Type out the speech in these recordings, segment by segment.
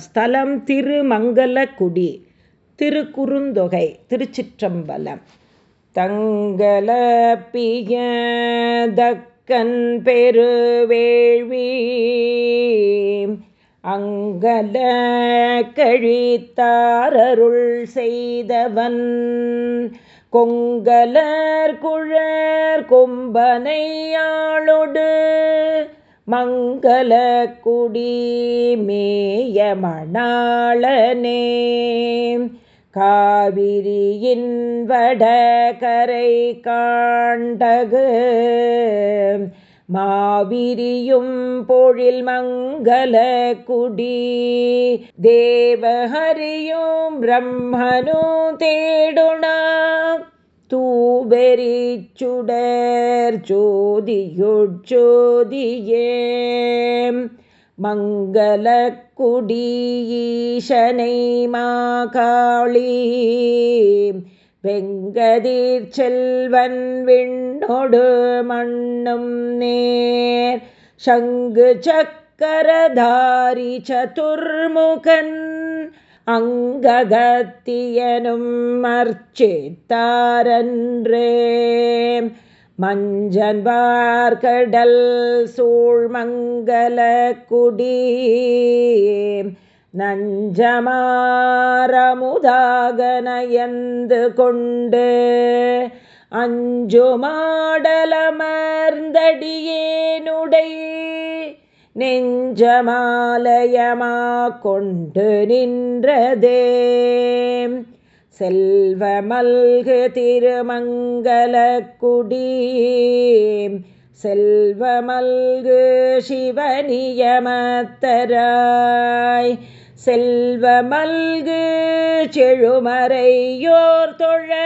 ஸ்தலம் திருமங்கலக்குடி திருக்குறுந்தொகை திருச்சிற்றம்பலம். தங்கலப்பிய தக்கன் பெருவேள்வி அங்கல கழித்தாரருள் செய்தவன். கொங்கலர் குழற் கொம்பனையாளொடு மங்கள குடி மேயமணாளனே. காவிரியின் வடகரை காண்டகு மாவிரியும் பொழில் மங்கள குடி தேவஹரியும் பிரம்மனும் தேடுனா. தூபெரிச்சுடர் ஜோதியுட்சோதியே மங்கள குடியீசனை மாகாளி. வெங்கதீர் செல்வன் விண்ணொடு மண்ணும் நேர். சங்கு சக்கரதாரி சதுர்முகன் அங்ககத்தியனும் மர்ச்சித்தாரன்றே. மஞ்சன் வார்கடல் சூழ்மங்கல குடி. நஞ்சமாரமுதாக நயந்து கொண்டு அஞ்சு மாடலமர்ந்தடியேனுடை நெஞ்சமாலயமா கொண்டு நின்றதே. செல்வ மல்கு திருமங்கல குடி செல்வ மல்கு சிவனியமத்தராய். செல்வ மல்கு செழுமறையோர் தொழ.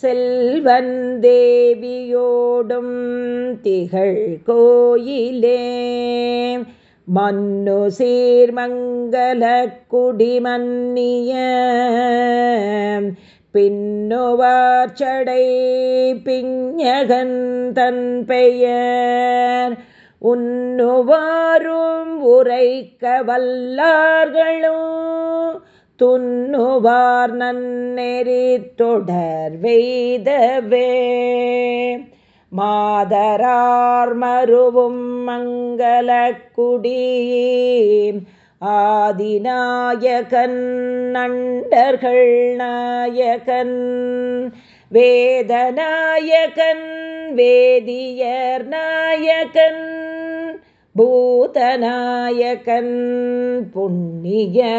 செல்வன் தேவியோடும் திகழ் கோயிலே. மன்னு சீர்மங்கல குடிமன்னிய பின்னுவார்ச்சடை பிஞகன் தன் பெயர். உன்னுவாரும் உரைக்க வல்லார்களும் துன்னுவார் நன்னெறி தொடர் வெய்தவே. மாதரார் மருவும் மங்கள குடி ஆதிநாயகன் நண்டர்கள் நாயகன். வேதநாயகன் வேதியர் நாயகன். பூதநாயகன் புண்ணியமூர்த்தியே.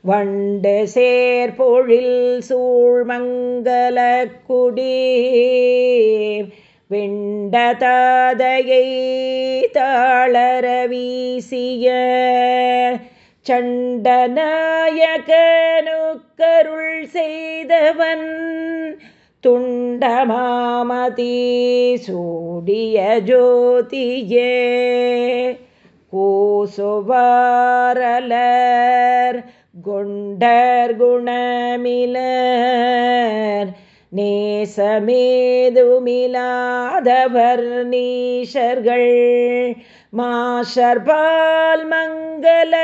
வண்டு சேர்பொழில் சூழ்மங்கல குடி விண்டதாதையை தாளர வீசிய சண்டநாயகனுக்கருள் செய்தவன் துண் துண்டமாமதி சூடிய ஜோதியே கூசுவாரலர் குண்டர் குணமிலர் நேசமேதுமிலாதவர் நீஷர்கள் மாஷர்பால் மங்கள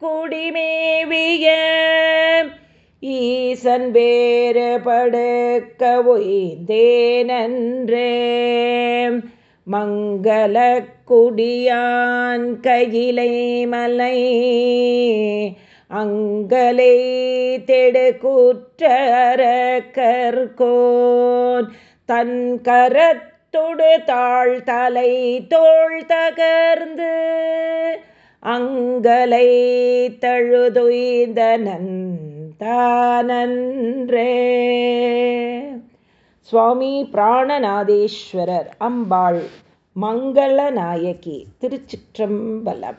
குடிமேவிய ஈசன் வேறுபடுக்க உய்தேனன்றே மங்கள குடியான் கையிலை மலை அங்கலை தெடு கற்கோன் தன் கரத்தொடு தாழ் தலை தோள் தகர்ந்து அங்கலை தழுதுய்ந்தனன் தானன்றே. சுவாமி பிராணநாதேஸ்வரர் அம்பாள் மங்களநாயகி திருச்சிற்றம்பலம்.